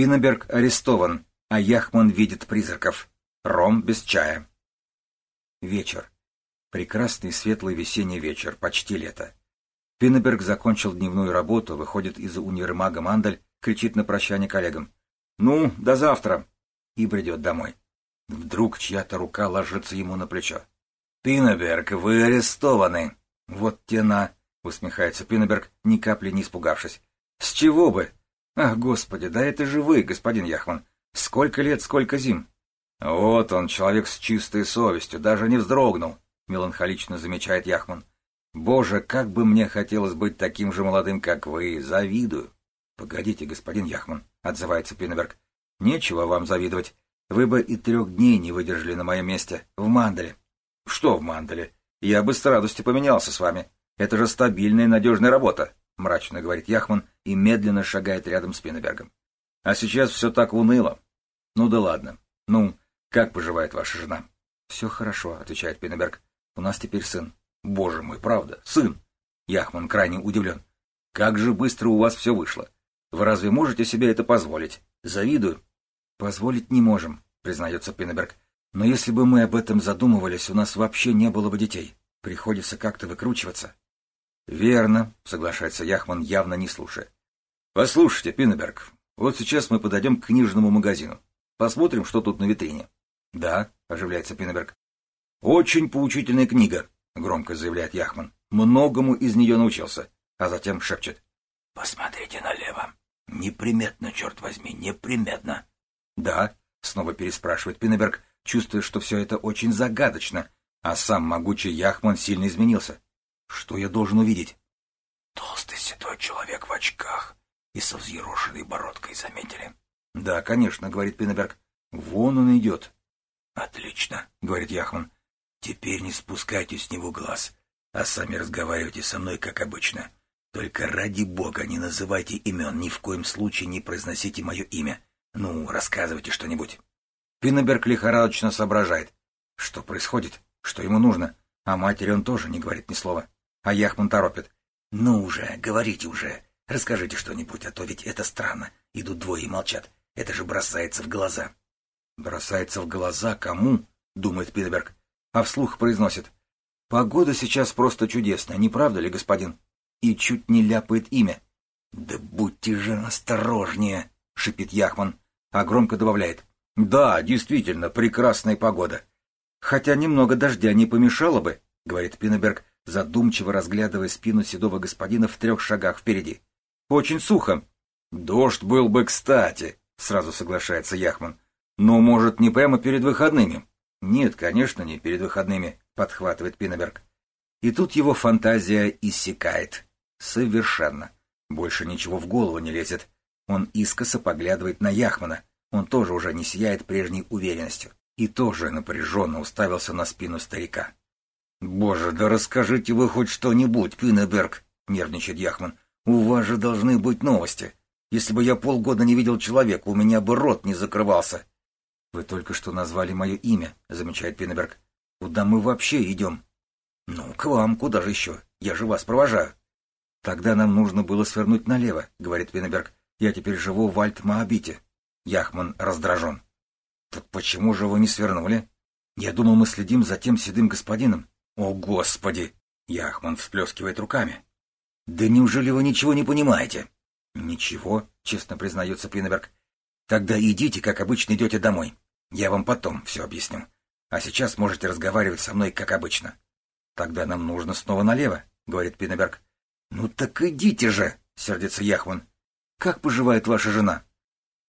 Пиннеберг арестован, а Яхман видит призраков. Ром без чая. Вечер. Прекрасный светлый весенний вечер, почти лето. Пиннеберг закончил дневную работу, выходит из универмага Мандель, кричит на прощание коллегам. «Ну, до завтра!» и бредет домой. Вдруг чья-то рука ложится ему на плечо. «Пиннеберг, вы арестованы!» «Вот тена!» — усмехается Пиннеберг, ни капли не испугавшись. «С чего бы? Ах, господи, да это же вы, господин Яхман! Сколько лет, сколько зим!» «Вот он, человек с чистой совестью, даже не вздрогнул!» — меланхолично замечает Яхман. «Боже, как бы мне хотелось быть таким же молодым, как вы! Завидую!» «Погодите, господин Яхман!» — отзывается Пиннеберг. «Нечего вам завидовать. Вы бы и трех дней не выдержали на моем месте, в Мандале. Что в Мандале? Я бы с радостью поменялся с вами. Это же стабильная и надежная работа, мрачно говорит Яхман и медленно шагает рядом с Пиннебергом. А сейчас все так уныло. Ну да ладно. Ну, как поживает ваша жена? Все хорошо, отвечает Пиннеберг. У нас теперь сын. Боже мой, правда, сын. Яхман крайне удивлен. Как же быстро у вас все вышло. Вы разве можете себе это позволить? Завидую. «Позволить не можем», — признается Пиннеберг. «Но если бы мы об этом задумывались, у нас вообще не было бы детей. Приходится как-то выкручиваться». «Верно», — соглашается Яхман, явно не слушая. «Послушайте, Пиннеберг, вот сейчас мы подойдем к книжному магазину. Посмотрим, что тут на витрине». «Да», — оживляется Пиннеберг. «Очень поучительная книга», — громко заявляет Яхман. «Многому из нее научился». А затем шепчет. «Посмотрите налево. Неприметно, черт возьми, неприметно». «Да?» — снова переспрашивает Пиннеберг, чувствуя, что все это очень загадочно, а сам могучий Яхман сильно изменился. «Что я должен увидеть?» «Толстый седой человек в очках и со взъерошенной бородкой, заметили?» «Да, конечно», — говорит Пиннеберг. «Вон он идет». «Отлично», — говорит Яхман. «Теперь не спускайте с него глаз, а сами разговаривайте со мной, как обычно. Только ради бога не называйте имен, ни в коем случае не произносите мое имя. Ну, рассказывайте что-нибудь. Пиннеберг лихорадочно соображает. Что происходит? Что ему нужно? А матери он тоже не говорит ни слова. А Яхман торопит. Ну уже, говорите уже. Расскажите что-нибудь, а то ведь это странно. Идут двое и молчат. Это же бросается в глаза. Бросается в глаза кому? Думает Пиннеберг. А вслух произносит. Погода сейчас просто чудесная, не правда ли, господин? И чуть не ляпает имя. Да будьте же осторожнее, шипит Яхман а громко добавляет. «Да, действительно, прекрасная погода». «Хотя немного дождя не помешало бы», — говорит Пиннеберг, задумчиво разглядывая спину седого господина в трех шагах впереди. «Очень сухо». «Дождь был бы кстати», — сразу соглашается Яхман. «Но, может, не прямо перед выходными?» «Нет, конечно, не перед выходными», — подхватывает Пиннеберг. И тут его фантазия иссякает. Совершенно. Больше ничего в голову не лезет. Он искоса поглядывает на Яхмана. Он тоже уже не сияет прежней уверенностью. И тоже напряженно уставился на спину старика. «Боже, да расскажите вы хоть что-нибудь, Пиннеберг!» — нервничает Яхман. «У вас же должны быть новости. Если бы я полгода не видел человека, у меня бы рот не закрывался». «Вы только что назвали мое имя», — замечает Пиннеберг. «Куда мы вообще идем?» «Ну, к вам, куда же еще? Я же вас провожаю». «Тогда нам нужно было свернуть налево», — говорит Пиннеберг. Я теперь живу в Альт-Моабите. Яхман раздражен. Так почему же вы не свернули? Я думал, мы следим за тем седым господином. О, Господи! Яхман всплескивает руками. Да неужели вы ничего не понимаете? Ничего, честно признается Пиннеберг. Тогда идите, как обычно идете домой. Я вам потом все объясню. А сейчас можете разговаривать со мной, как обычно. Тогда нам нужно снова налево, говорит Пиннеберг. Ну так идите же, сердится Яхман. Как поживает ваша жена?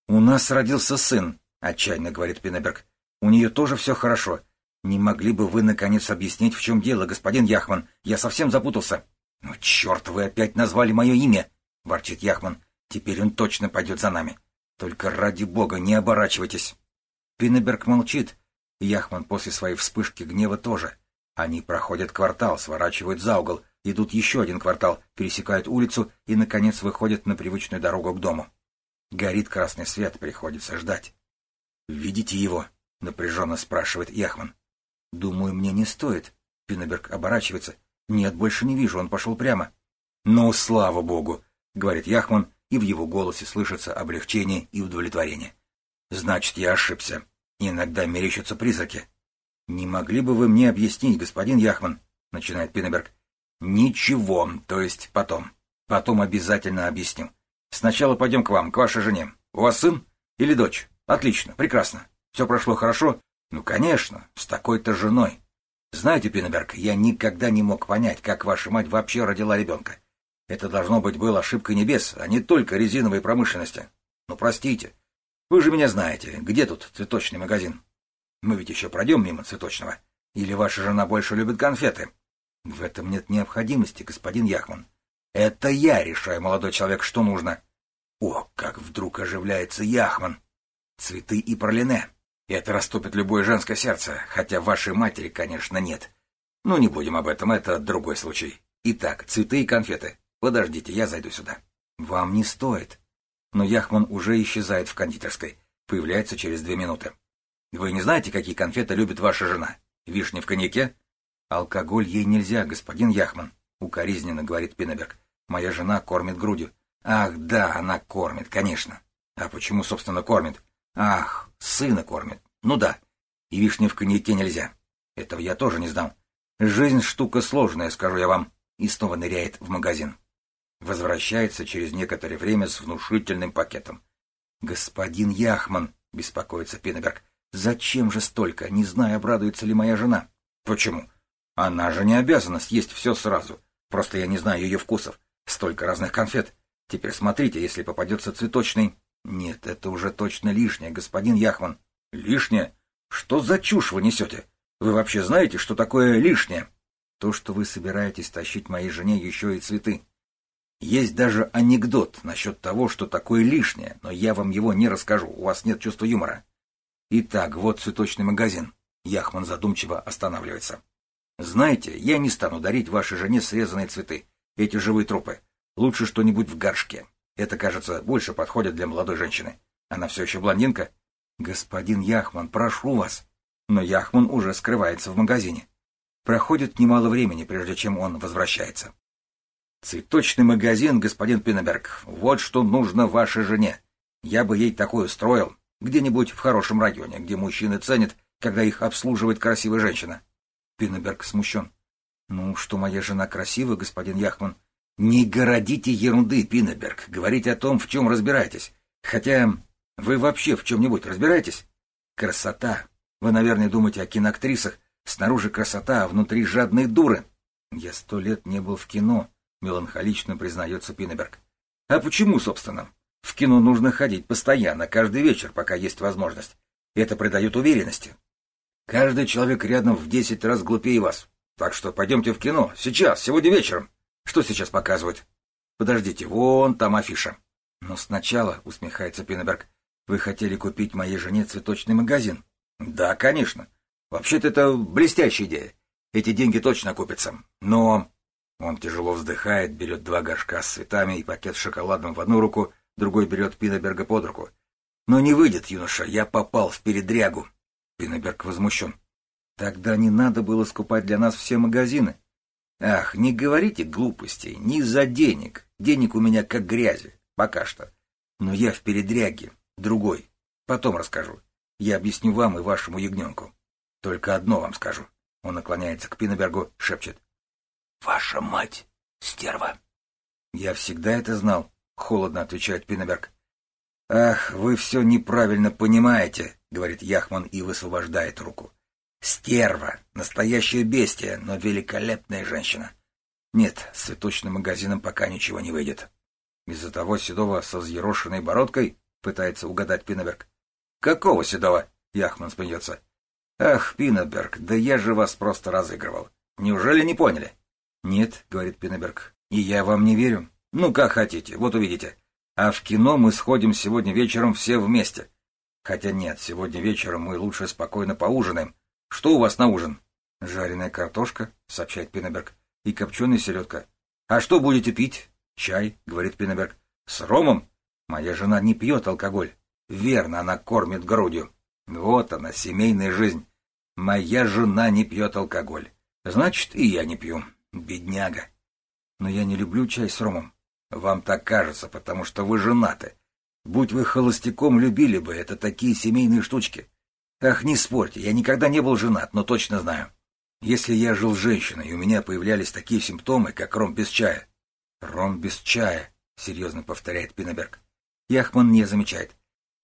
У нас родился сын, отчаянно говорит Пинеберг. У нее тоже все хорошо. Не могли бы вы, наконец, объяснить, в чем дело, господин Яхман? Я совсем запутался. Ну, черт, вы опять назвали мое имя, ворчит Яхман. Теперь он точно пойдет за нами. Только ради бога, не оборачивайтесь. Пинеберг молчит. Яхман после своей вспышки гнева тоже. Они проходят квартал, сворачивают за угол, идут еще один квартал, пересекают улицу и, наконец, выходят на привычную дорогу к дому. Горит красный свет, приходится ждать. «Видите его?» — напряженно спрашивает Яхман. «Думаю, мне не стоит». Пиннеберг оборачивается. «Нет, больше не вижу, он пошел прямо». «Ну, слава богу!» — говорит Яхман и в его голосе слышится облегчение и удовлетворение. Значит, я ошибся. Иногда мерещатся призраки. Не могли бы вы мне объяснить, господин Яхман? Начинает Пиннеберг. Ничего, то есть потом. Потом обязательно объясню. Сначала пойдем к вам, к вашей жене. У вас сын или дочь? Отлично, прекрасно. Все прошло хорошо? Ну, конечно, с такой-то женой. Знаете, Пиннеберг, я никогда не мог понять, как ваша мать вообще родила ребенка. Это должно быть было ошибкой небес, а не только резиновой промышленности. Ну, простите. Вы же меня знаете. Где тут цветочный магазин? Мы ведь еще пройдем мимо цветочного. Или ваша жена больше любит конфеты? В этом нет необходимости, господин Яхман. Это я решаю, молодой человек, что нужно. О, как вдруг оживляется Яхман. Цветы и пролине. Это растопит любое женское сердце, хотя вашей матери, конечно, нет. Но не будем об этом, это другой случай. Итак, цветы и конфеты. Подождите, я зайду сюда. Вам не стоит. Но Яхман уже исчезает в кондитерской. Появляется через две минуты. Вы не знаете, какие конфеты любит ваша жена? Вишни в коньяке? Алкоголь ей нельзя, господин Яхман, укоризненно говорит Пиннеберг. Моя жена кормит грудью. Ах, да, она кормит, конечно. А почему, собственно, кормит? Ах, сына кормит. Ну да. И вишни в коньяке нельзя. Этого я тоже не знал. Жизнь штука сложная, скажу я вам. И снова ныряет в магазин. Возвращается через некоторое время с внушительным пакетом. Господин Яхман, беспокоится Пиннеберг, зачем же столько, не знаю, обрадуется ли моя жена. Почему? Она же не обязана съесть все сразу. Просто я не знаю ее вкусов. Столько разных конфет. Теперь смотрите, если попадется цветочный... Нет, это уже точно лишнее, господин Яхман. Лишнее? Что за чушь вы несете? Вы вообще знаете, что такое лишнее? То, что вы собираетесь тащить моей жене еще и цветы. Есть даже анекдот насчет того, что такое лишнее, но я вам его не расскажу, у вас нет чувства юмора. Итак, вот цветочный магазин. Яхман задумчиво останавливается. Знаете, я не стану дарить вашей жене срезанные цветы, эти живые трупы. Лучше что-нибудь в горшке. Это, кажется, больше подходит для молодой женщины. Она все еще блондинка. Господин Яхман, прошу вас. Но Яхман уже скрывается в магазине. Проходит немало времени, прежде чем он возвращается. Цветочный магазин, господин Пиннеберг, вот что нужно вашей жене. Я бы ей такое устроил. Где-нибудь в хорошем районе, где мужчины ценят, когда их обслуживает красивая женщина. Пиннеберг смущен. Ну, что моя жена красивая, господин Яхман, не городите ерунды, Пиннеберг, говорите о том, в чем разбираетесь. Хотя вы вообще в чем-нибудь разбираетесь? Красота. Вы, наверное, думаете о киноактрисах. Снаружи красота, а внутри жадные дуры. Я сто лет не был в кино, меланхолично признается Пиннеберг. А почему, собственно? В кино нужно ходить постоянно, каждый вечер, пока есть возможность. Это придает уверенности. Каждый человек рядом в десять раз глупее вас. Так что пойдемте в кино, сейчас, сегодня вечером. Что сейчас показывают? Подождите, вон там афиша. Но сначала, усмехается Пиннеберг, вы хотели купить моей жене цветочный магазин. Да, конечно. Вообще-то это блестящая идея. Эти деньги точно купятся. Но... Он тяжело вздыхает, берет два горшка с цветами и пакет с шоколадом в одну руку, другой берет Пиннеберга под руку. Но не выйдет, юноша, я попал в передрягу. Пиннеберг возмущен. Тогда не надо было скупать для нас все магазины. Ах, не говорите глупостей, не за денег. Денег у меня как грязи, пока что. Но я в передряге, другой. Потом расскажу. Я объясню вам и вашему ягненку. Только одно вам скажу. Он наклоняется к Пиннебергу, шепчет. Ваша мать, стерва. Я всегда это знал, холодно отвечает Пиннеберг. Ах, вы все неправильно понимаете, говорит Яхман и высвобождает руку. Стерва, настоящая бестия, но великолепная женщина. Нет, с цветочным магазином пока ничего не выйдет. Из-за того седого со взъерошенной бородкой пытается угадать Пиннеберг. Какого седого? Яхман смеется. Ах, Пиннеберг, да я же вас просто разыгрывал. Неужели не поняли? Нет, говорит Пиннеберг, и я вам не верю. Ну, как хотите, вот увидите. А в кино мы сходим сегодня вечером все вместе. Хотя нет, сегодня вечером мы лучше спокойно поужинаем, что у вас на ужин? Жареная картошка, сообщает Пиннеберг, и копченая селедка. А что будете пить? Чай, говорит Пиннеберг. С ромом? Моя жена не пьет алкоголь. Верно, она кормит грудью. Вот она, семейная жизнь. Моя жена не пьет алкоголь. Значит, и я не пью. Бедняга. Но я не люблю чай с ромом. Вам так кажется, потому что вы женаты. Будь вы холостяком, любили бы. Это такие семейные штучки. Ах, не спорьте, я никогда не был женат, но точно знаю. Если я жил с женщиной, и у меня появлялись такие симптомы, как ром без чая. Ром без чая, серьезно повторяет Пинеберг. Яхман не замечает.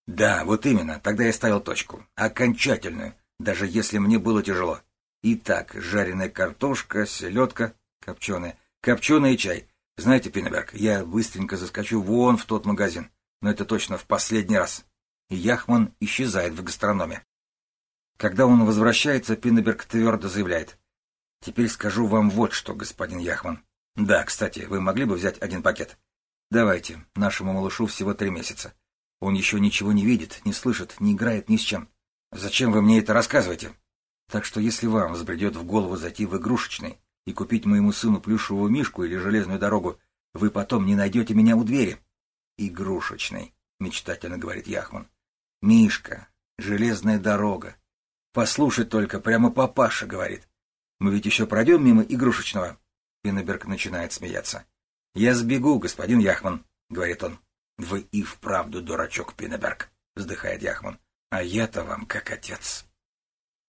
Да, вот именно, тогда я ставил точку. Окончательную, даже если мне было тяжело. Итак, жареная картошка, селедка, копченая, копченый чай. Знаете, Пинеберг, я быстренько заскочу вон в тот магазин, но это точно в последний раз. Яхман исчезает в гастрономе. Когда он возвращается, Пинеберг твердо заявляет. «Теперь скажу вам вот что, господин Яхман. Да, кстати, вы могли бы взять один пакет? Давайте, нашему малышу всего три месяца. Он еще ничего не видит, не слышит, не играет ни с чем. Зачем вы мне это рассказываете? Так что если вам взбредет в голову зайти в игрушечный и купить моему сыну плюшевую мишку или железную дорогу, вы потом не найдете меня у двери. Игрушечный, мечтательно говорит Яхман. Мишка, железная дорога. Послушай только, прямо папаша говорит. Мы ведь еще пройдем мимо игрушечного. Пиннеберг начинает смеяться. Я сбегу, господин Яхман, говорит он. Вы и вправду дурачок, Пиннеберг, вздыхает Яхман. А я-то вам как отец.